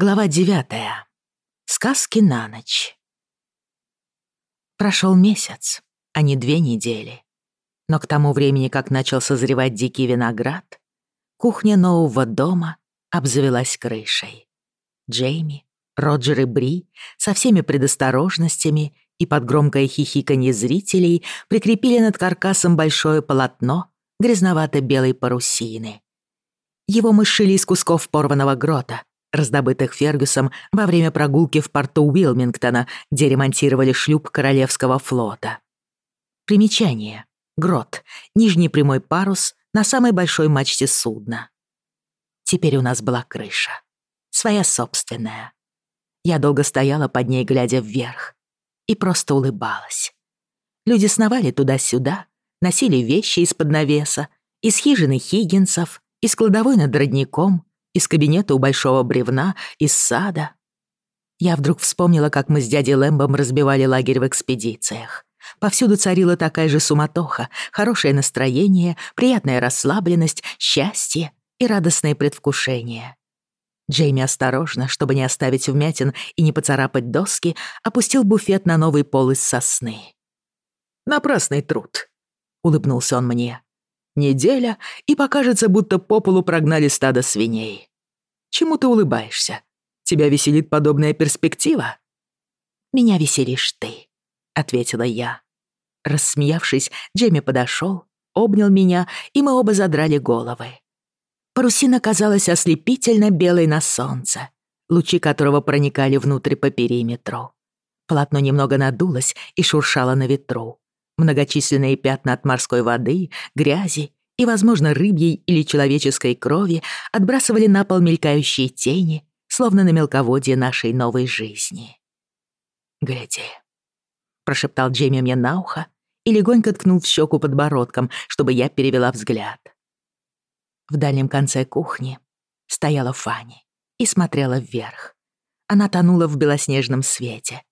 Глава девятая. Сказки на ночь. Прошел месяц, а не две недели. Но к тому времени, как начал созревать дикий виноград, кухня нового дома обзавелась крышей. Джейми, Роджер и Бри со всеми предосторожностями и под громкое хихиканье зрителей прикрепили над каркасом большое полотно грязновато-белой парусины. Его мы сшили из кусков порванного грота, раздобытых Фергюсом во время прогулки в порту Уилмингтона, где ремонтировали шлюп Королевского флота. Примечание. Грот. Нижний прямой парус на самой большой мачте судна. Теперь у нас была крыша. Своя собственная. Я долго стояла под ней, глядя вверх, и просто улыбалась. Люди сновали туда-сюда, носили вещи из-под навеса, из хижины Хиггинсов, из кладовой над родником — из кабинета у большого бревна, из сада. Я вдруг вспомнила, как мы с дядей Лэмбом разбивали лагерь в экспедициях. Повсюду царила такая же суматоха, хорошее настроение, приятная расслабленность, счастье и радостное предвкушение. Джейми осторожно, чтобы не оставить вмятин и не поцарапать доски, опустил буфет на новый пол из сосны. «Напрасный труд», — улыбнулся он мне неделя, и покажется, будто по полу прогнали стадо свиней. Чему ты улыбаешься? Тебя веселит подобная перспектива? Меня веселишь ты, ответила я. Рассмеявшись, Джейми подошел, обнял меня, и мы оба задрали головы. Парусина казалась ослепительно белой на солнце, лучи которого проникали внутрь по периметру. Полотно немного надулось и шуршало на ветру. Многочисленные пятна от морской воды, грязи и, возможно, рыбьей или человеческой крови отбрасывали на пол мелькающие тени, словно на мелководье нашей новой жизни. «Гляди», — прошептал Джейми мне на ухо и легонько ткнул в щеку подбородком, чтобы я перевела взгляд. В дальнем конце кухни стояла Фанни и смотрела вверх. Она тонула в белоснежном свете,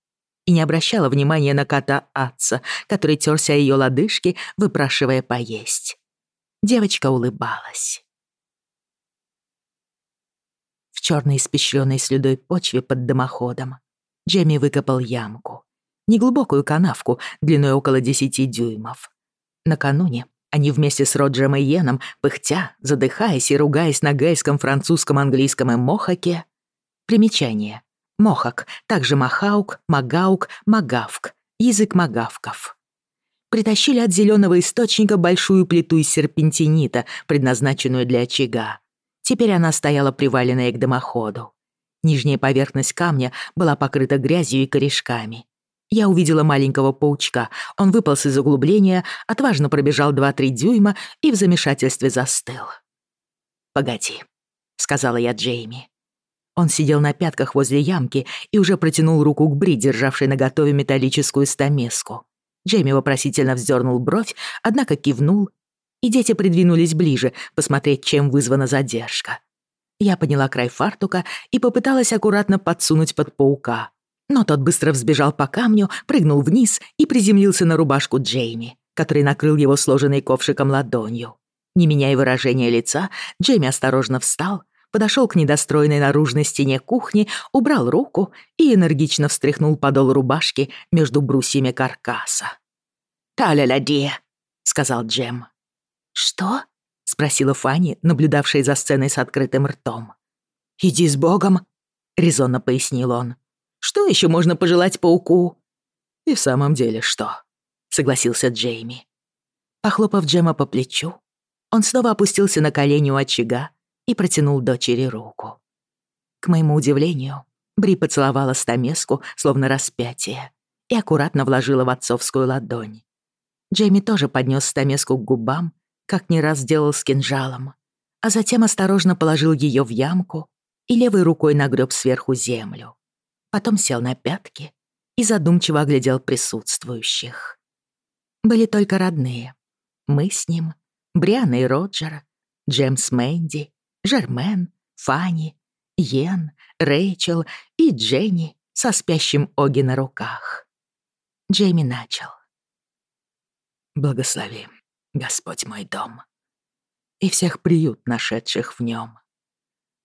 и не обращала внимания на кота Атца, который терся ее лодыжки, выпрашивая поесть. Девочка улыбалась. В черной испещренной слюдой почве под дымоходом Джемми выкопал ямку. Неглубокую канавку длиной около десяти дюймов. Накануне они вместе с Роджером и Йеном, пыхтя, задыхаясь и ругаясь на гейском, французском, английском и мохаке. Примечание. Мохак, также махаук, магаук, магавк, язык магавков. Притащили от зеленого источника большую плиту из серпентинита, предназначенную для очага. Теперь она стояла приваленная к дымоходу. Нижняя поверхность камня была покрыта грязью и корешками. Я увидела маленького паучка. Он выполз из углубления, отважно пробежал 2-3 дюйма и в замешательстве застыл. «Погоди», — сказала я Джейми. Он сидел на пятках возле ямки и уже протянул руку к Бри, державшей наготове металлическую стамеску. Джейми вопросительно вздернул бровь, однако кивнул, и дети придвинулись ближе, посмотреть, чем вызвана задержка. Я подняла край фартука и попыталась аккуратно подсунуть под паука. Но тот быстро взбежал по камню, прыгнул вниз и приземлился на рубашку Джейми, который накрыл его сложенной ковшиком ладонью. Не меняя выражения лица, Джейми осторожно встал подошел к недостроенной наружной стене кухни, убрал руку и энергично встряхнул подол рубашки между брусьями каркаса. «Та-ля-ля-де!» — сказал Джем. «Что?» — спросила Фанни, наблюдавшая за сценой с открытым ртом. «Иди с Богом!» — резонно пояснил он. «Что еще можно пожелать пауку?» «И в самом деле что?» — согласился Джейми. Похлопав Джема по плечу, он снова опустился на колени у очага, и протянул дочери руку. К моему удивлению, Бри поцеловала стамеску, словно распятие, и аккуратно вложила в отцовскую ладонь. Джейми тоже поднес стамеску к губам, как не раз делал с кинжалом, а затем осторожно положил ее в ямку и левой рукой нагреб сверху землю. Потом сел на пятки и задумчиво оглядел присутствующих. Были только родные. Мы с ним, Бриана и Роджера, Джемс Мэнди Жермен, Фанни, Йен, Рэйчел и Дженни со спящим Оги на руках. Джейми начал. «Благослови, Господь мой дом, и всех приют, нашедших в нем.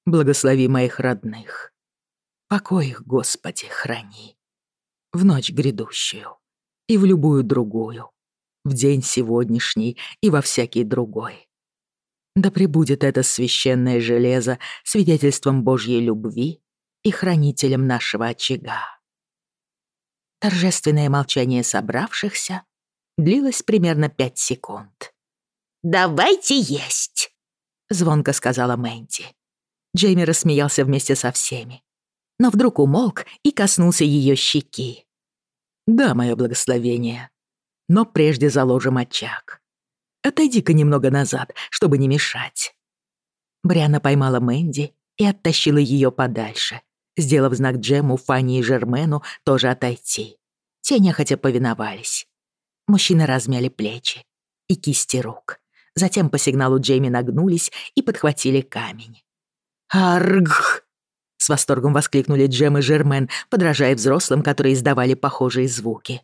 Благослови моих родных, Покой их, Господи, храни. В ночь грядущую и в любую другую, в день сегодняшний и во всякий другой. Да пребудет это священное железо свидетельством Божьей любви и хранителем нашего очага. Торжественное молчание собравшихся длилось примерно пять секунд. «Давайте есть!» — звонко сказала Мэнди. Джейми рассмеялся вместе со всеми, но вдруг умолк и коснулся ее щеки. «Да, мое благословение. Но прежде заложим очаг. Отойди-ка немного назад, чтобы не мешать». Бриана поймала Мэнди и оттащила ее подальше, сделав знак Джему, Фанни и Жермену тоже отойти. Те нехотя повиновались. Мужчины размяли плечи и кисти рук. Затем по сигналу Джейми нагнулись и подхватили камень. «Аргх!» — с восторгом воскликнули Джем и Жермен, подражая взрослым, которые издавали похожие звуки.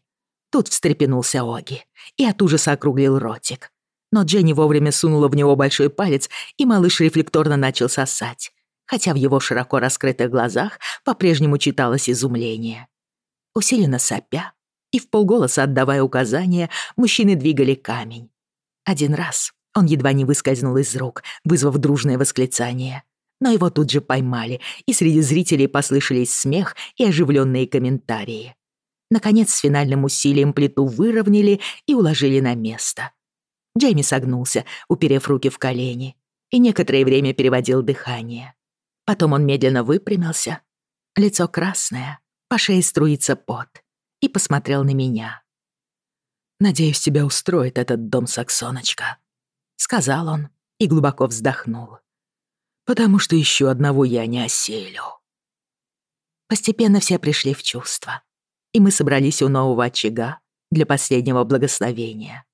Тут встрепенулся Оги и от ужаса округлил ротик но Дженни вовремя сунула в него большой палец, и малыш рефлекторно начал сосать. Хотя в его широко раскрытых глазах по-прежнему читалось изумление. Усиленно сопя и в полголоса отдавая указания, мужчины двигали камень. Один раз он едва не выскользнул из рук, вызвав дружное восклицание. Но его тут же поймали, и среди зрителей послышались смех и оживленные комментарии. Наконец, с финальным усилием плиту выровняли и уложили на место — Джейми согнулся, уперев руки в колени, и некоторое время переводил дыхание. Потом он медленно выпрямился, лицо красное, по шее струится пот, и посмотрел на меня. «Надеюсь, тебя устроит этот дом, Саксоночка», — сказал он и глубоко вздохнул. «Потому что еще одного я не оселю». Постепенно все пришли в чувство, и мы собрались у нового очага для последнего благословения.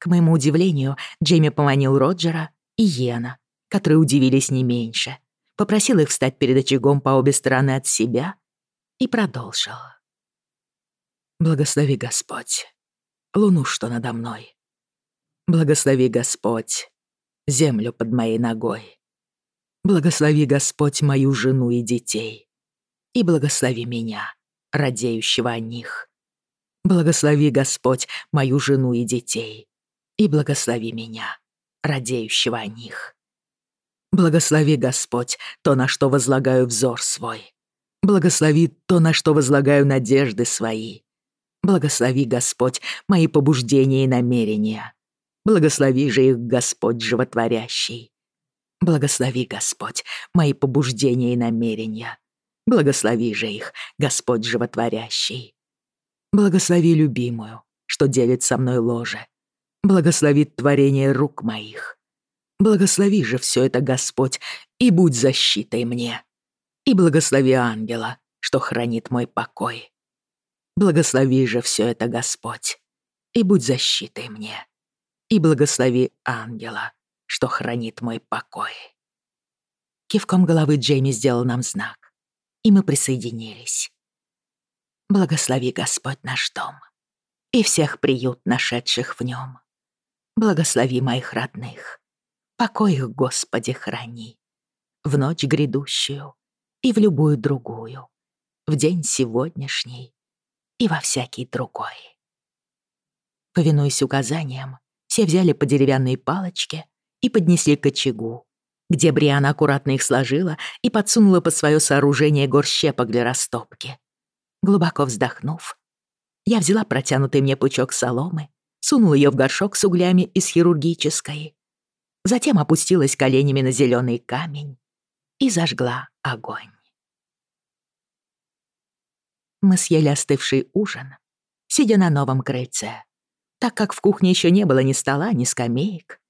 К моему удивлению, Джейми поманил Роджера и Йена, которые удивились не меньше, попросил их встать перед очагом по обе стороны от себя и продолжил. «Благослови Господь, луну, что надо мной. Благослови Господь, землю под моей ногой. Благослови Господь мою жену и детей. И благослови меня, радеющего о них. Благослови Господь мою жену и детей» и благослови меня, радеющего о них. Благослови, Господь, то, на что возлагаю взор свой. Благослови то, на что возлагаю надежды свои. Благослови, Господь, мои побуждения и намерения. Благослови же их, Господь животворящий. Благослови, Господь, мои побуждения и намерения. Благослови же их, Господь животворящий. Благослови любимую, что делит со мной ложе, благословит творение рук моих. Благослови же все это, Господь, и будь защитой мне. И благослови ангела, что хранит мой покой. Благослови же все это, Господь, и будь защитой мне. И благослови ангела, что хранит мой покой. Кивком головы Джейми сделал нам знак, и мы присоединились. Благослови Господь наш дом и всех приют нашедших в нем. Благослови моих родных, покой их, Господи, храни. В ночь грядущую и в любую другую, в день сегодняшний и во всякий другой. Повинуясь указаниям, все взяли по деревянной палочке и поднесли к очагу, где Бриана аккуратно их сложила и подсунула под свое сооружение горсть щепок для растопки. Глубоко вздохнув, я взяла протянутый мне пучок соломы, сунула ее в горшок с углями из хирургической, затем опустилась коленями на зеленый камень и зажгла огонь. Мы съели остывший ужин, сидя на новом крыльце, так как в кухне еще не было ни стола, ни скамеек.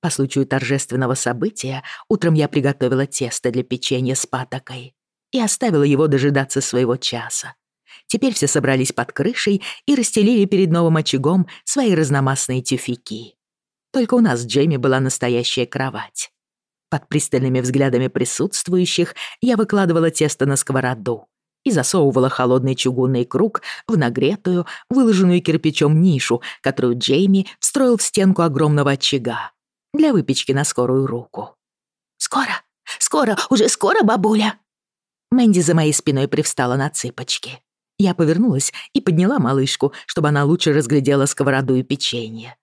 По случаю торжественного события утром я приготовила тесто для печенья с патокой и оставила его дожидаться своего часа. Теперь все собрались под крышей и расстелили перед новым очагом свои разномастные тюфяки. Только у нас с Джейми была настоящая кровать. Под пристальными взглядами присутствующих я выкладывала тесто на сковороду и засовывала холодный чугунный круг в нагретую, выложенную кирпичом нишу, которую Джейми встроил в стенку огромного очага для выпечки на скорую руку. «Скоро! Скоро! Уже скоро, бабуля!» Мэнди за моей спиной привстала на цыпочки. Я повернулась и подняла малышку, чтобы она лучше разглядела сковороду и печенье.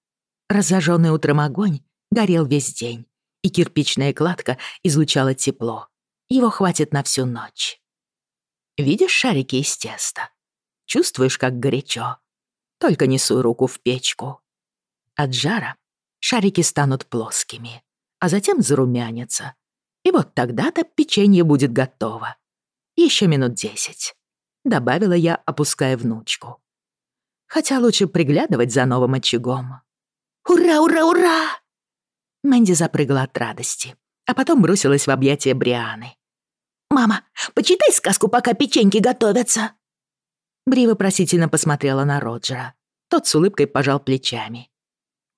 Разожженный утром огонь горел весь день, и кирпичная кладка излучала тепло. Его хватит на всю ночь. Видишь шарики из теста? Чувствуешь, как горячо? Только не суй руку в печку. От жара шарики станут плоскими, а затем зарумянятся. И вот тогда-то печенье будет готово. Еще минут десять добавила я, опуская внучку. Хотя лучше приглядывать за новым очагом. «Ура, ура, ура!» Мэнди запрыгала от радости, а потом бросилась в объятия Брианы. «Мама, почитай сказку, пока печеньки готовятся!» Бри вопросительно посмотрела на Роджера. Тот с улыбкой пожал плечами.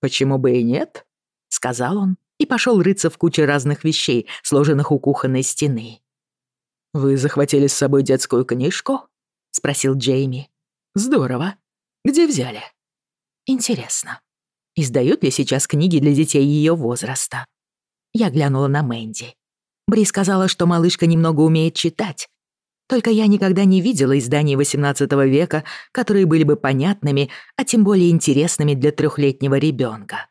«Почему бы и нет?» — сказал он и пошел рыться в куче разных вещей, сложенных у кухонной стены. «Вы захватили с собой детскую книжку?» спросил Джейми. «Здорово. Где взяли?» «Интересно, издают ли сейчас книги для детей ее возраста?» Я глянула на Мэнди. Бри сказала, что малышка немного умеет читать. Только я никогда не видела изданий XVIII века, которые были бы понятными, а тем более интересными для трехлетнего ребенка.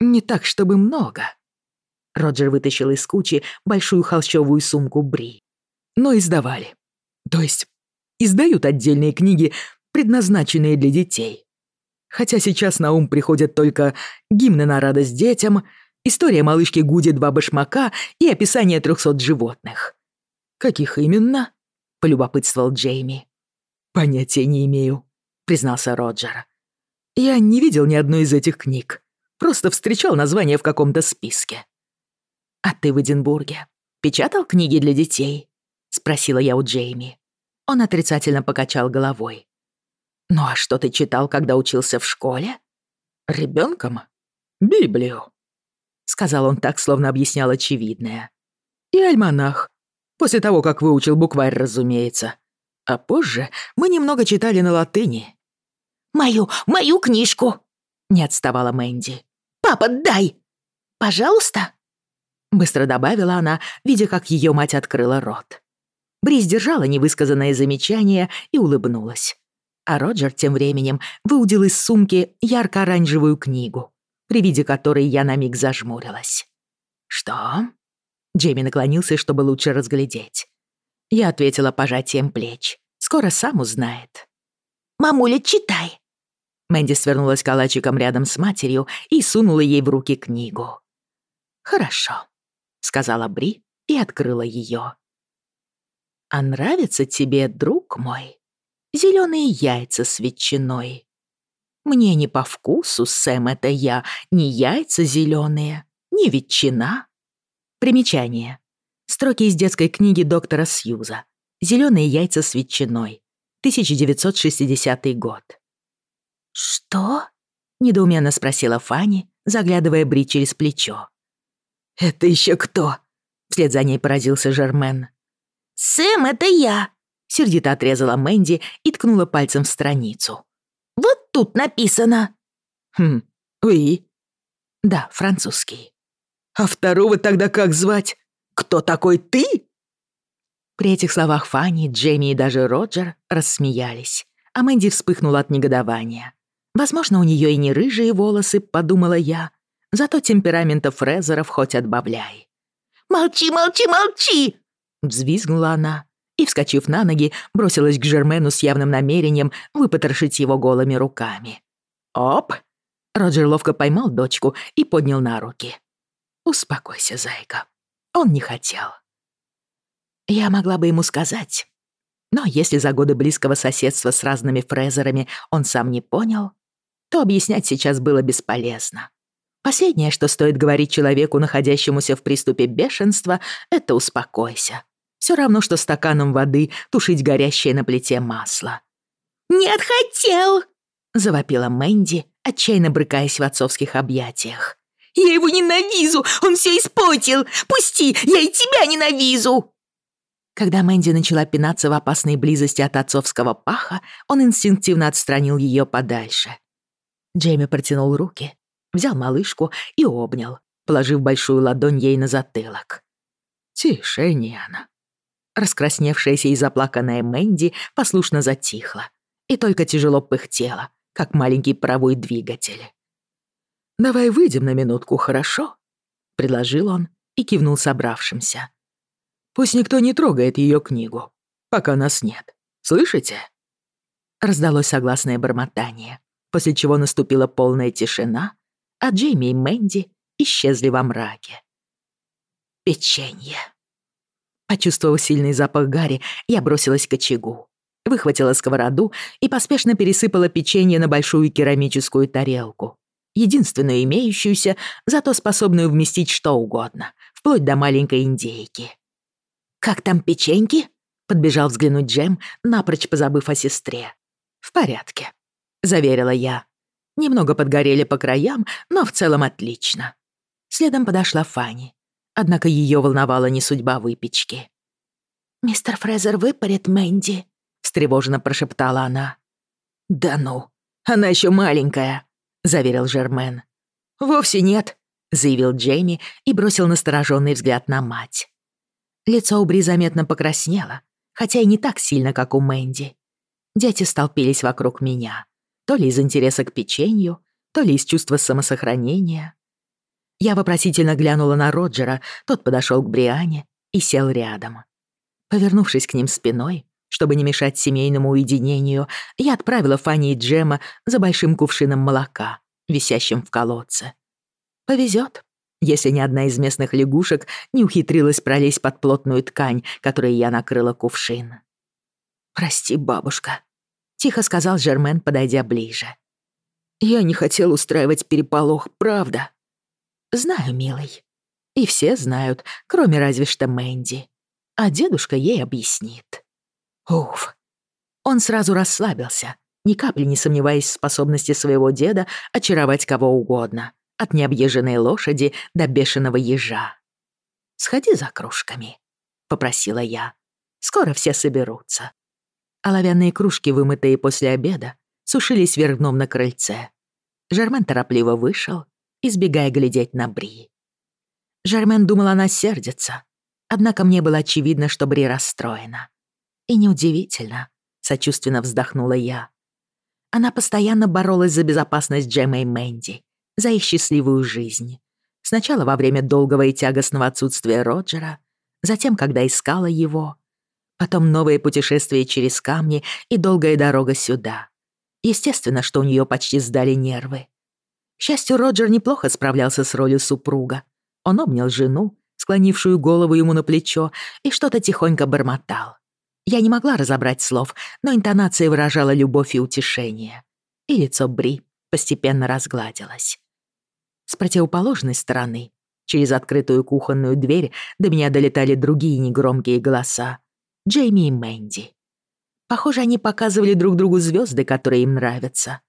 «Не так, чтобы много». Роджер вытащил из кучи большую холщовую сумку Бри. «Но издавали. То есть издают отдельные книги, предназначенные для детей. Хотя сейчас на ум приходят только гимны на радость детям, история малышки Гуди два башмака и описание трехсот животных. «Каких именно?» — полюбопытствовал Джейми. «Понятия не имею», — признался Роджер. «Я не видел ни одной из этих книг. Просто встречал название в каком-то списке». «А ты в Эдинбурге печатал книги для детей?» — спросила я у Джейми. Он отрицательно покачал головой. «Ну а что ты читал, когда учился в школе?» «Ребёнком? Библию», — сказал он так, словно объяснял очевидное. «И альманах. После того, как выучил букварь, разумеется. А позже мы немного читали на латыни». «Мою, мою книжку!» — не отставала Мэнди. «Папа, дай! Пожалуйста!» Быстро добавила она, видя, как ее мать открыла рот. Бриз держала невысказанное замечание и улыбнулась. А Роджер тем временем выудил из сумки ярко-оранжевую книгу при виде которой я на миг зажмурилась. «Что?» Джейми наклонился, чтобы лучше разглядеть. Я ответила пожатием плеч. «Скоро сам узнает». «Мамуля, читай!» Мэнди свернулась калачиком рядом с матерью и сунула ей в руки книгу. «Хорошо», — сказала Бри и открыла ее. «А нравится тебе, друг мой, зеленые яйца с ветчиной?» Мне не по вкусу, Сэм, это я, ни яйца зеленые, ни ветчина. Примечание. Строки из детской книги доктора Сьюза. Зеленые яйца с ветчиной. 1960 год. «Что?» — недоуменно спросила Фанни, заглядывая Бри через плечо. «Это «Сэм, это я!» — сердито отрезала Мэнди и ткнула пальцем в страницу. «Вот тут написано!» «Хм, уи?» «Да, французский». «А второго тогда как звать? Кто такой ты?» При этих словах Фанни, Джейми и даже Роджер рассмеялись, а Мэнди вспыхнула от негодования. Возможно, у нее и не рыжие волосы, подумала я, зато темперамента Фрезеров хоть отбавляй. «Молчи, молчи, молчи!» взвизгнула она и, вскочив на ноги, бросилась к Жермену с явным намерением выпотрошить его голыми руками. «Оп!» Роджер ловко поймал дочку и поднял на руки. «Успокойся, зайка. Он не хотел». Я могла бы ему сказать, но если за годы близкого соседства с разными фрезерами он сам не понял, то объяснять сейчас было бесполезно. Последнее, что стоит говорить человеку, находящемуся в приступе бешенства, это «успокойся». все равно, что стаканом воды тушить горящее на плите масло. «Нет, хотел!» — завопила Мэнди, отчаянно брыкаясь в отцовских объятиях. «Я его ненавижу! Он все испортил! Пусти! Я и тебя ненавижу!» Когда Мэнди начала пинаться в опасной близости от отцовского паха, он инстинктивно отстранил ее подальше. Джейми протянул руки, взял малышку и обнял, положив большую ладонь ей на затылок. «Тише, Ниана», раскрасневшаяся и заплаканная Мэнди послушно затихла и только тяжело пыхтела, как маленький паровой двигатель. «Давай выйдем на минутку, хорошо?» — предложил он и кивнул собравшимся. «Пусть никто не трогает ее книгу, пока нас нет. Слышите?» Раздалось согласное бормотание, после чего наступила полная тишина, а Джейми и Мэнди исчезли во мраке. «Печенье!» Почувствовав сильный запах гари, я бросилась к очагу. Выхватила сковороду и поспешно пересыпала печенье на большую керамическую тарелку. Единственную имеющуюся, зато способную вместить что угодно, вплоть до маленькой индейки. «Как там печеньки?» — подбежал взглянуть Джем, напрочь позабыв о сестре. «В порядке», — заверила я. Немного подгорели по краям, но в целом отлично. Следом подошла Фанни. Однако ее волновала не судьба выпечки. «Мистер Фрезер выпарит Мэнди», — встревоженно прошептала она. «Да ну, она еще маленькая», — заверил Жермен. «Вовсе нет», — заявил Джейми и бросил настороженный взгляд на мать. Лицо у Бри заметно покраснело, хотя и не так сильно, как у Мэнди. Дети столпились вокруг меня, то ли из интереса к печенью, то ли из чувства самосохранения. Я вопросительно глянула на Роджера, тот подошел к Бриане и сел рядом. Повернувшись к ним спиной, чтобы не мешать семейному уединению, я отправила Фанни и Джема за большим кувшином молока, висящим в колодце. Повезет, если ни одна из местных лягушек не ухитрилась пролезть под плотную ткань, которой я накрыла кувшин. «Прости, бабушка», — тихо Знаю, милый. И все знают, кроме разве что Мэнди. А дедушка ей объяснит. Уф. Он сразу расслабился, ни капли не сомневаясь в способности своего деда очаровать кого угодно, от необъезженной лошади до бешеного ежа. «Сходи за кружками», — попросила я. «Скоро все соберутся». Оловянные кружки, вымытые после обеда, сушились вверх дном на крыльце. Жермен торопливо вышел, избегая глядеть на Бри. Жермен думал, она сердится, однако мне было очевидно, что Бри расстроена. И неудивительно, сочувственно вздохнула я. Она постоянно боролась за безопасность Джема и Мэнди, за их счастливую жизнь. Сначала во время долгого и тягостного отсутствия Роджера, затем, когда искала его, потом новые путешествия через камни и долгая дорога сюда. Естественно, что у нее почти сдали нервы. К Счастью, Роджер неплохо справлялся с ролью супруга. Он обнял жену, склонившую голову ему на плечо, и что-то тихонько бормотал. Я не могла разобрать слов, но интонация выражала любовь и утешение. И лицо Бри постепенно разгладилось. С противоположной стороны, через открытую кухонную дверь, до меня долетали другие негромкие голоса. Джейми и Мэнди. Похоже, они показывали друг другу звезды, которые им нравятся.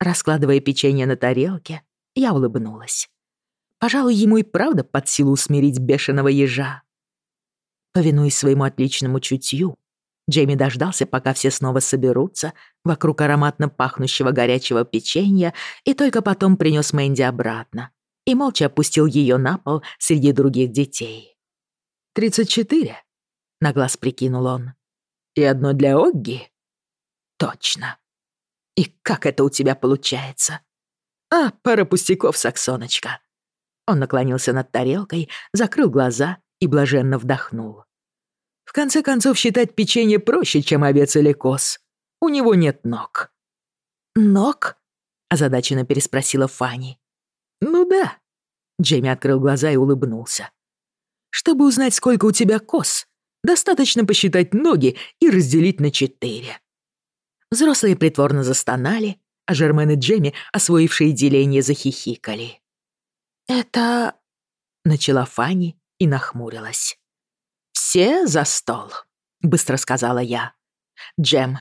Раскладывая печенье на тарелке, я улыбнулась. Пожалуй, ему и правда под силу усмирить бешеного ежа. Повинуясь своему отличному чутью, Джейми дождался, пока все снова соберутся вокруг ароматно пахнущего горячего печенья, и только потом принес Мэнди обратно и молча опустил ее на пол среди других детей. «Тридцать четыре», — на глаз прикинул он. И как это у тебя получается? А, пара пустяков, Саксоночка. Он наклонился над тарелкой, закрыл глаза и блаженно вдохнул. В конце концов, считать печенье проще, чем овец или коз. У него нет ног. Ног? озадаченно переспросила Фанни. Ну да. Джейми открыл глаза и улыбнулся. Чтобы узнать, сколько у тебя кос, достаточно посчитать ноги и разделить на четыре взрослые притворно застонали, а Жермен и Джемми, освоившие деление, захихикали. «Это...» — начала Фанни и нахмурилась. «Все за стол», — быстро сказала я. «Джем,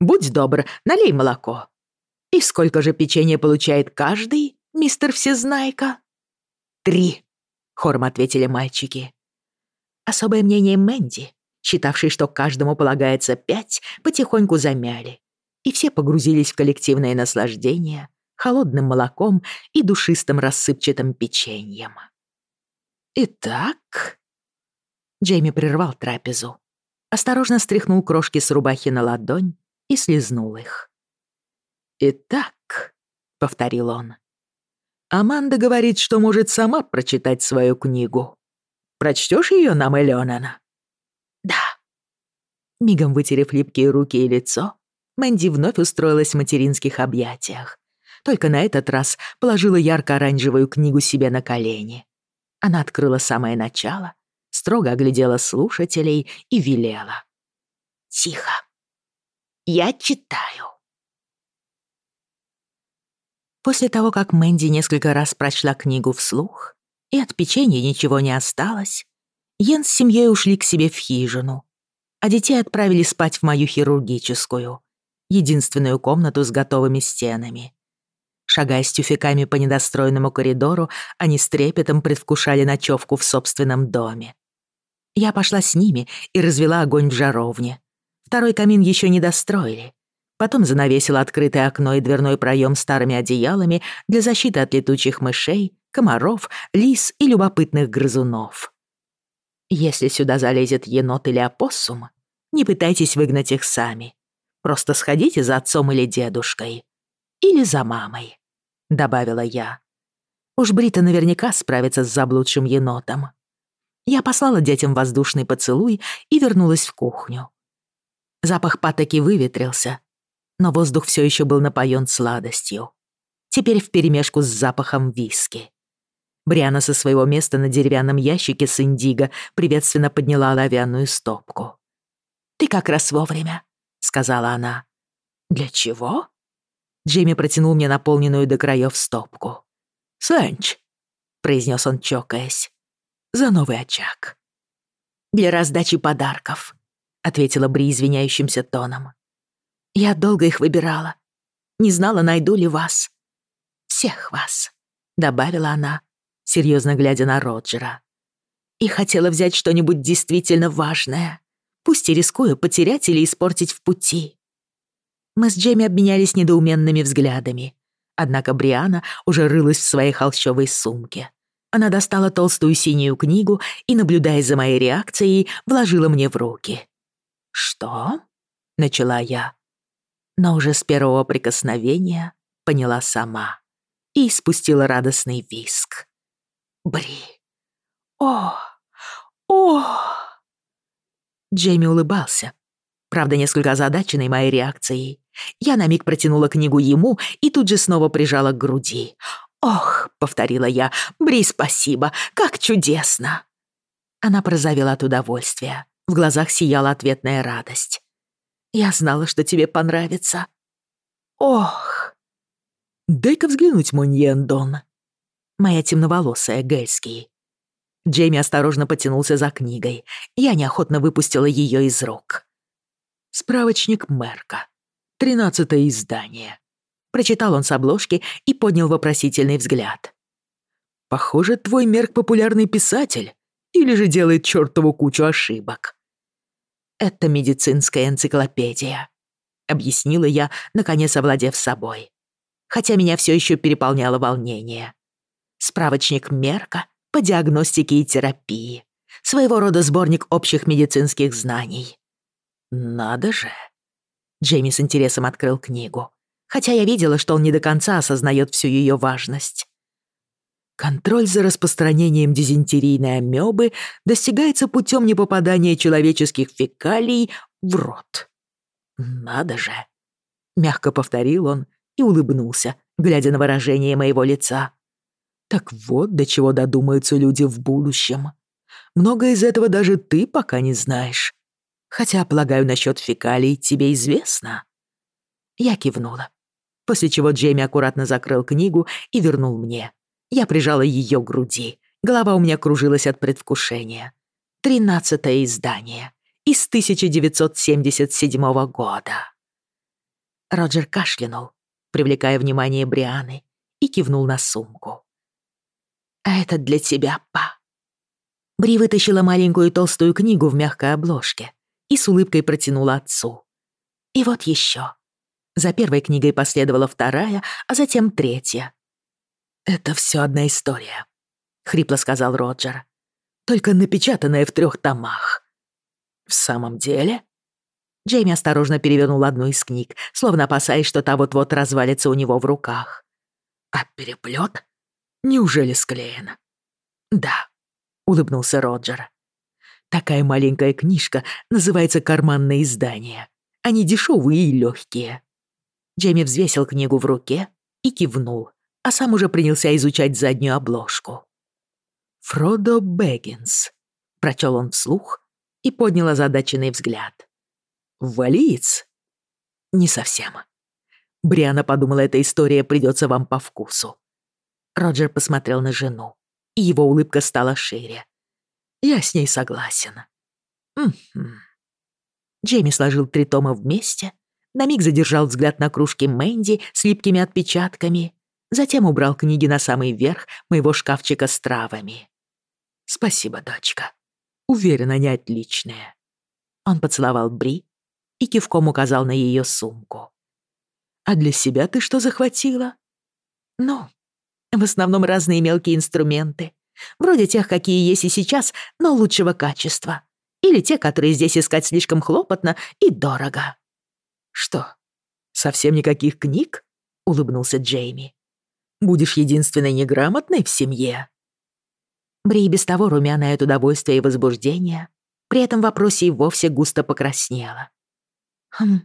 будь добр, налей молоко. И сколько же печенья получает каждый, мистер Всезнайка?» «Три», — хором ответили мальчики. Особое мнение Мэнди, считавшей, что каждому полагается пять, потихоньку замяли и все погрузились в коллективное наслаждение холодным молоком и душистым рассыпчатым печеньем. «Итак...» Джейми прервал трапезу осторожно стряхнул крошки с рубахи на ладонь и слезнул их. «Итак», — повторил он, — «Аманда говорит, что может сама прочитать свою книгу. Прочтешь ее нам, Элеонана?» «Да». Мигом вытерев липкие руки и лицо, Мэнди вновь устроилась в материнских объятиях. Только на этот раз положила ярко-оранжевую книгу себе на колени. Она открыла самое начало, строго оглядела слушателей и велела. «Тихо. Я читаю». После того, как Мэнди несколько раз прочла книгу вслух, и от печенья ничего не осталось, Йен с семьей ушли к себе в хижину, а детей отправили спать в мою хирургическую, единственную комнату с готовыми стенами. Шагая с тюфяками по недостроенному коридору, они с трепетом предвкушали ночевку в собственном доме. Я пошла с ними и развела огонь в жаровне. Второй камин еще не достроили. Потом занавесила открытое окно и дверной проем старыми одеялами для защиты от летучих мышей, комаров, лис и любопытных грызунов. Если сюда залезет енот или опоссум, не пытайтесь выгнать их сами. Просто сходите за отцом или дедушкой. Или за мамой», — добавила я. Уж Брита наверняка справится с заблудшим енотом. Я послала детям воздушный поцелуй и вернулась в кухню. Запах патоки выветрился, но воздух все еще был напоен сладостью. Теперь вперемешку с запахом виски. Бриана со своего места на деревянном ящике с индиго приветственно подняла оловянную стопку. «Ты как раз вовремя», — сказала она. «Для чего?» Джейми протянул мне наполненную до краев стопку. Сэнч, произнес он, чокаясь, — «за новый очаг». «Для раздачи подарков», — ответила Бри извиняющимся тоном. «Я долго их выбирала. Не знала, найду ли вас. Всех вас», — добавила она, серьезно глядя на Роджера. «И хотела взять что-нибудь действительно важное. пусть и рискую потерять или испортить в пути». Мы с Джейми обменялись недоуменными взглядами. Однако Бриана уже рылась в своей холщовой сумке. Она достала толстую синюю книгу и, наблюдая за моей реакцией, вложила мне в руки. «Что?» — начала я. Но уже с первого прикосновения поняла Джейми улыбался. Правда, несколько озадаченный моей реакцией. Я на миг протянула книгу ему и тут же снова прижала к груди. «Ох!» — повторила я. «Бри, спасибо! Как чудесно!» Она прозовела от удовольствия. В глазах сияла ответная радость. «Я знала, что тебе понравится». «Ох!» «Дай-ка взглянуть, Моньен Дон». Моя темноволосая Гельский Джейми осторожно потянулся за книгой. Я неохотно выпустила ее из рук. Справочник Мерка. Тринадцатое издание. Прочитал он с обложки и поднял вопросительный взгляд. Похоже, твой Мерк популярный писатель или же делает чертову кучу ошибок. Это медицинская энциклопедия, объяснила я, наконец овладев собой. Хотя меня все еще переполняло волнение. Справочник Мерка по диагностике и терапии. Своего рода сборник общих медицинских знаний. Надо же. Джейми с интересом открыл книгу, хотя я видела, что он не до конца осознает всю ее важность. Контроль за распространением дизентерийной амебы достигается путем непопадания человеческих фекалий в рот. Надо же. Мягко повторил он и улыбнулся, глядя на выражение моего лица. Так вот до чего додумаются люди в будущем. Многое из этого даже ты пока не знаешь. Хотя, полагаю, насчет фекалий тебе известно». Я кивнула, после чего Джейми аккуратно закрыл книгу и вернул мне. Я прижала ее к груди. Голова у меня кружилась от предвкушения. Тринадцатое издание. Из 1977 года. Роджер кашлянул, привлекая внимание Брианы, и кивнул на сумку. «А это для тебя, па». Бри вытащила маленькую толстую книгу в мягкой обложке и с улыбкой протянула отцу. И вот еще. За первой книгой последовала вторая, а затем третья. «Это все одна история», — хрипло сказал Роджер. «Только напечатанная в трех томах». «В самом деле?» Джейми осторожно перевернул одну из книг, словно опасаясь, что та вот-вот развалится у него в руках. «А переплет? Неужели склеен?» «Да», — улыбнулся Роджер. «Такая маленькая книжка называется «Карманное издание». Они дешевые и легкие. Джейми взвесил книгу в руке и кивнул, а Роджер посмотрел на жену, и его улыбка стала шире. «Я с ней согласен». «Угу». Джейми сложил три тома вместе, на миг задержал взгляд на кружки Мэнди с липкими отпечатками, затем убрал книги на самый верх моего шкафчика с травами. «Спасибо, дочка. Уверен, они отличные. Он поцеловал Бри и кивком указал на ее сумку. «А для себя ты что захватила?» «Ну, в основном разные мелкие инструменты. Вроде тех, какие есть и сейчас, но лучшего качества. Или те, которые здесь искать слишком хлопотно и дорого. «Что, совсем никаких книг?» — улыбнулся Джейми. «Будешь единственной неграмотной в семье». Бри без того румяная удовольствие и возбуждение, при этом вопросе и вовсе густо покраснела. «Хм,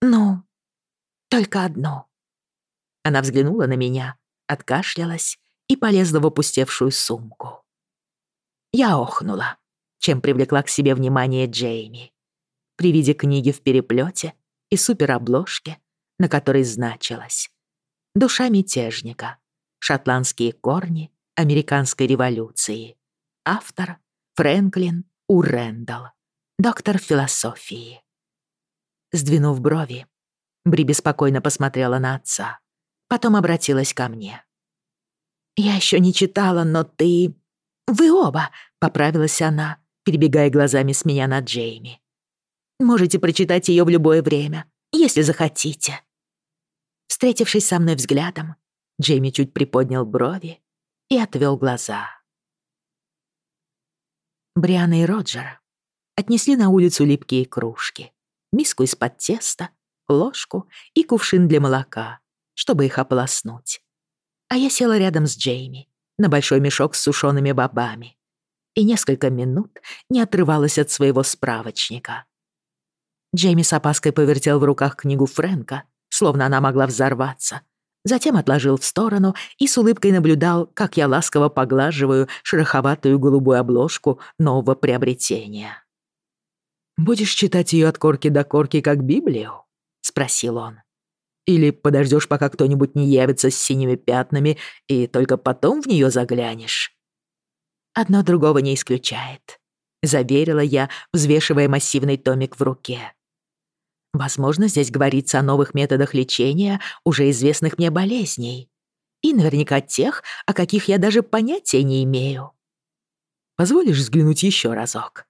ну, только одно». Она взглянула на меня, откашлялась и полезла в опустевшую сумку. Я охнула, чем привлекла к себе внимание Джейми. При виде книги в переплете и суперобложке, на которой значилось «Душа мятежника. Шотландские корни американской революции. Автор Фрэнклин У. Рэндалл, доктор философии». Сдвинув брови, Бри беспокойно посмотрела на отца, потом обратилась ко мне. «Я еще не читала, но ты...» «Вы оба», — поправилась она, перебегая глазами с меня на Джейми. Можете прочитать ее в любое время, если захотите». Встретившись со мной взглядом, Джейми чуть приподнял брови и отвел глаза. Бриана и Роджер отнесли на улицу липкие кружки, миску из-под теста, ложку и кувшин для молока, чтобы их ополоснуть. А я села рядом с Джейми на большой мешок с сушеными бобами и несколько минут не отрывалась от своего справочника. Джейми с опаской повертел в руках книгу Фрэнка, словно она могла взорваться. Затем отложил в сторону и с улыбкой наблюдал, как я ласково поглаживаю шероховатую голубую обложку нового приобретения. «Будешь читать ее от корки до корки, как Библию?» — спросил он. Или подождешь, пока кто-нибудь не явится с синими пятнами, и только потом в нее заглянешь?» «Одно другого не исключает», — заверила я, взвешивая массивный томик в руке. «Возможно, здесь говорится о новых методах лечения уже известных мне болезней. И наверняка тех, о каких я даже понятия не имею». «Позволишь взглянуть еще разок?»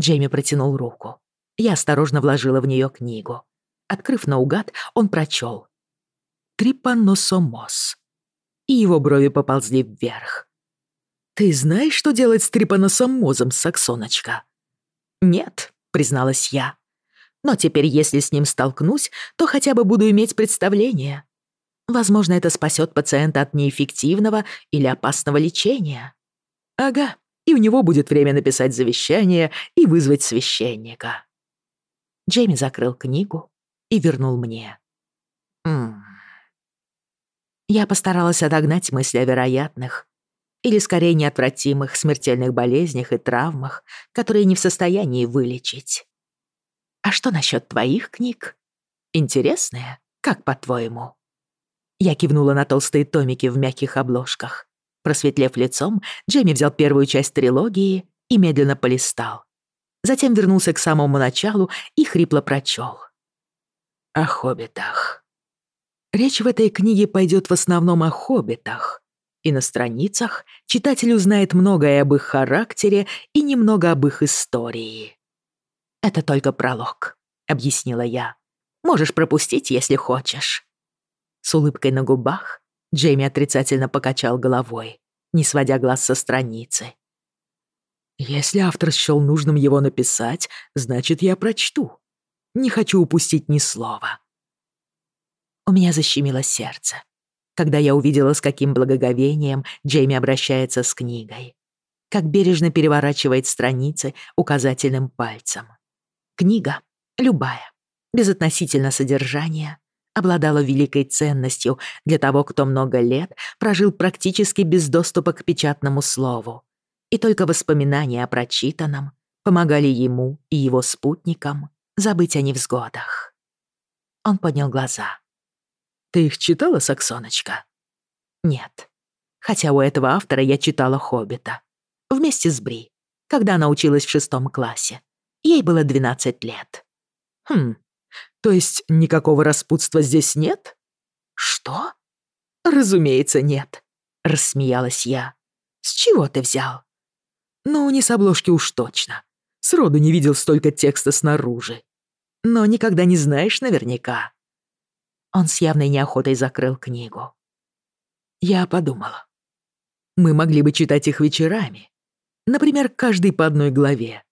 Джейми протянул руку. Я осторожно вложила в нее книгу открыв наугад, он прочел. «Трипаносомос». И его брови поползли вверх. «Ты знаешь, что делать с трипаносомозом, Саксоночка?» «Нет», — призналась я. «Но теперь, если с ним столкнусь, то хотя бы буду иметь представление. Возможно, это спасет пациента от неэффективного или опасного лечения». «Ага», и у него будет время написать завещание и вызвать священника. Джейми закрыл книгу и вернул мне. М -м. Я постаралась отогнать мысли о вероятных или, скорее, неотвратимых смертельных болезнях и травмах, которые не в состоянии вылечить. А что насчет твоих книг? Интересные, как по-твоему? Я кивнула на толстые томики в мягких обложках. Просветлев лицом, Джейми взял первую часть трилогии и медленно полистал. Затем вернулся к самому началу и хрипло прочел. «О хоббитах». Речь в этой книге пойдет в основном о хоббитах, и на страницах читатель узнает многое об их характере и немного об их истории. «Это только пролог», — объяснила я. «Можешь пропустить, если хочешь». С улыбкой на губах Джейми отрицательно покачал головой, не сводя глаз со страницы. Если автор счёл нужным его написать, значит, я прочту. Не Не хочу упустить ни слова. У меня защемило сердце, когда я увидела, с каким благоговением Джейми обращается с книгой, как бережно переворачивает страницы указательным пальцем. Книга, любая, безотносительно содержания, обладала великой ценностью для того, кто много лет прожил практически без доступа к печатному слову. И только воспоминания о прочитанном помогали ему и его спутникам забыть о невзгодах. Он поднял глаза. «Ты их читала, Саксоночка?» «Нет. Хотя у этого автора я читала «Хоббита». Вместе с Бри, когда она училась в шестом классе. Ей было 12 лет. Хм, то есть никакого распутства здесь нет? Что? Разумеется, нет, рассмеялась я. С чего ты взял? Ну, не с обложки уж точно. Сроду не видел столько текста снаружи. Но никогда не знаешь наверняка. Он с явной неохотой закрыл книгу. Я подумала. Мы могли бы читать их вечерами. Например, каждый по одной главе.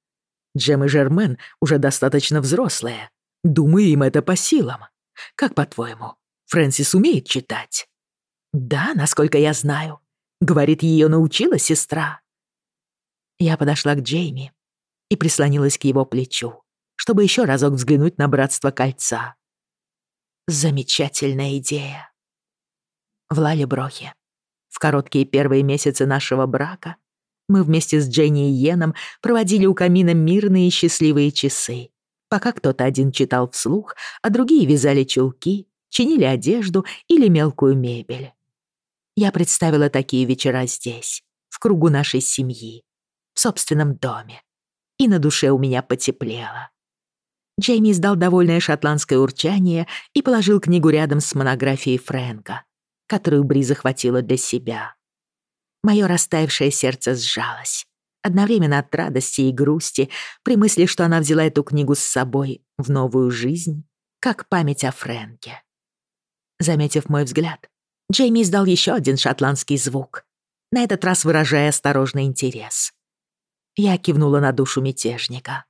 Джем и Жермен уже достаточно взрослые. Думаю, им это по силам. Как по-твоему, Фрэнсис умеет читать? Да, насколько я и прислонилась к его плечу, чтобы еще разок взглянуть на братство кольца. Замечательная идея. В Лалеброхе, в короткие первые месяцы нашего брака, мы вместе с Дженни и Йеном проводили у камина мирные и счастливые часы, пока кто-то один читал вслух, а другие вязали чулки, чинили одежду или мелкую мебель. Я представила такие вечера здесь, в кругу нашей семьи, в собственном доме, и на душе у меня потеплело. Джейми издал довольное шотландское урчание и положил книгу рядом с монографией Фрэнка, которую Бри захватила для себя. Моё растаявшее сердце сжалось, одновременно от радости и грусти при мысли, что она взяла эту книгу с собой в новую жизнь, как память о Фрэнке. Заметив мой взгляд, Джейми издал ещё один шотландский звук, на этот раз выражая осторожный интерес. Я кивнула на душу мятежника.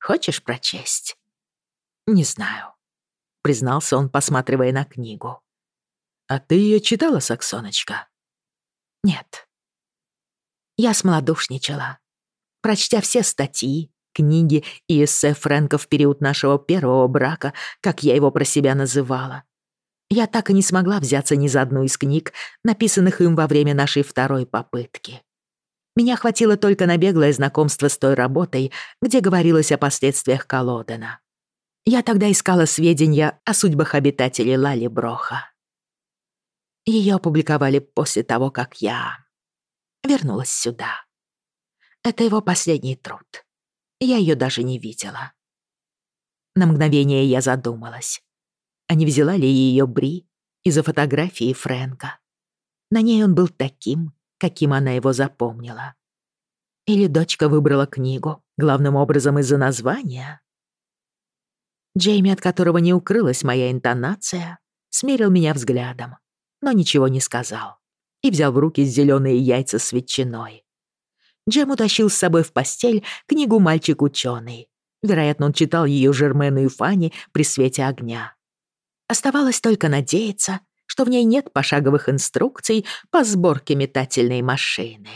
«Хочешь прочесть?» «Не знаю», — признался он, посматривая на книгу. «А ты ее читала, Саксоночка?» «Нет». Я смолодушничала. Прочтя все статьи, книги и эссе Фрэнка в период нашего первого брака, как я его про себя называла, я так и не смогла взяться ни за одну из книг, написанных им во время нашей второй попытки. Меня хватило только на беглое знакомство с той работой, где говорилось о последствиях Колодена. Я тогда искала сведения о судьбах обитателей Броха. Ее опубликовали после того, как я вернулась сюда. Это его последний труд. Я ее даже не видела. На мгновение я задумалась. А не взяла ли ее Бри из-за фотографии Фрэнка? На ней он был таким, каким она его запомнила. Или дочка выбрала книгу, главным образом из-за названия? Джейми, от которого не укрылась моя интонация, смерил меня взглядом, но ничего не сказал и взял в руки зеленые яйца с ветчиной. Джем утащил с собой в постель книгу «Мальчик-ученый». Вероятно, он читал ее Жермену и Фанни при свете огня. Оставалось только надеяться, что в ней нет пошаговых инструкций по сборке метательной машины.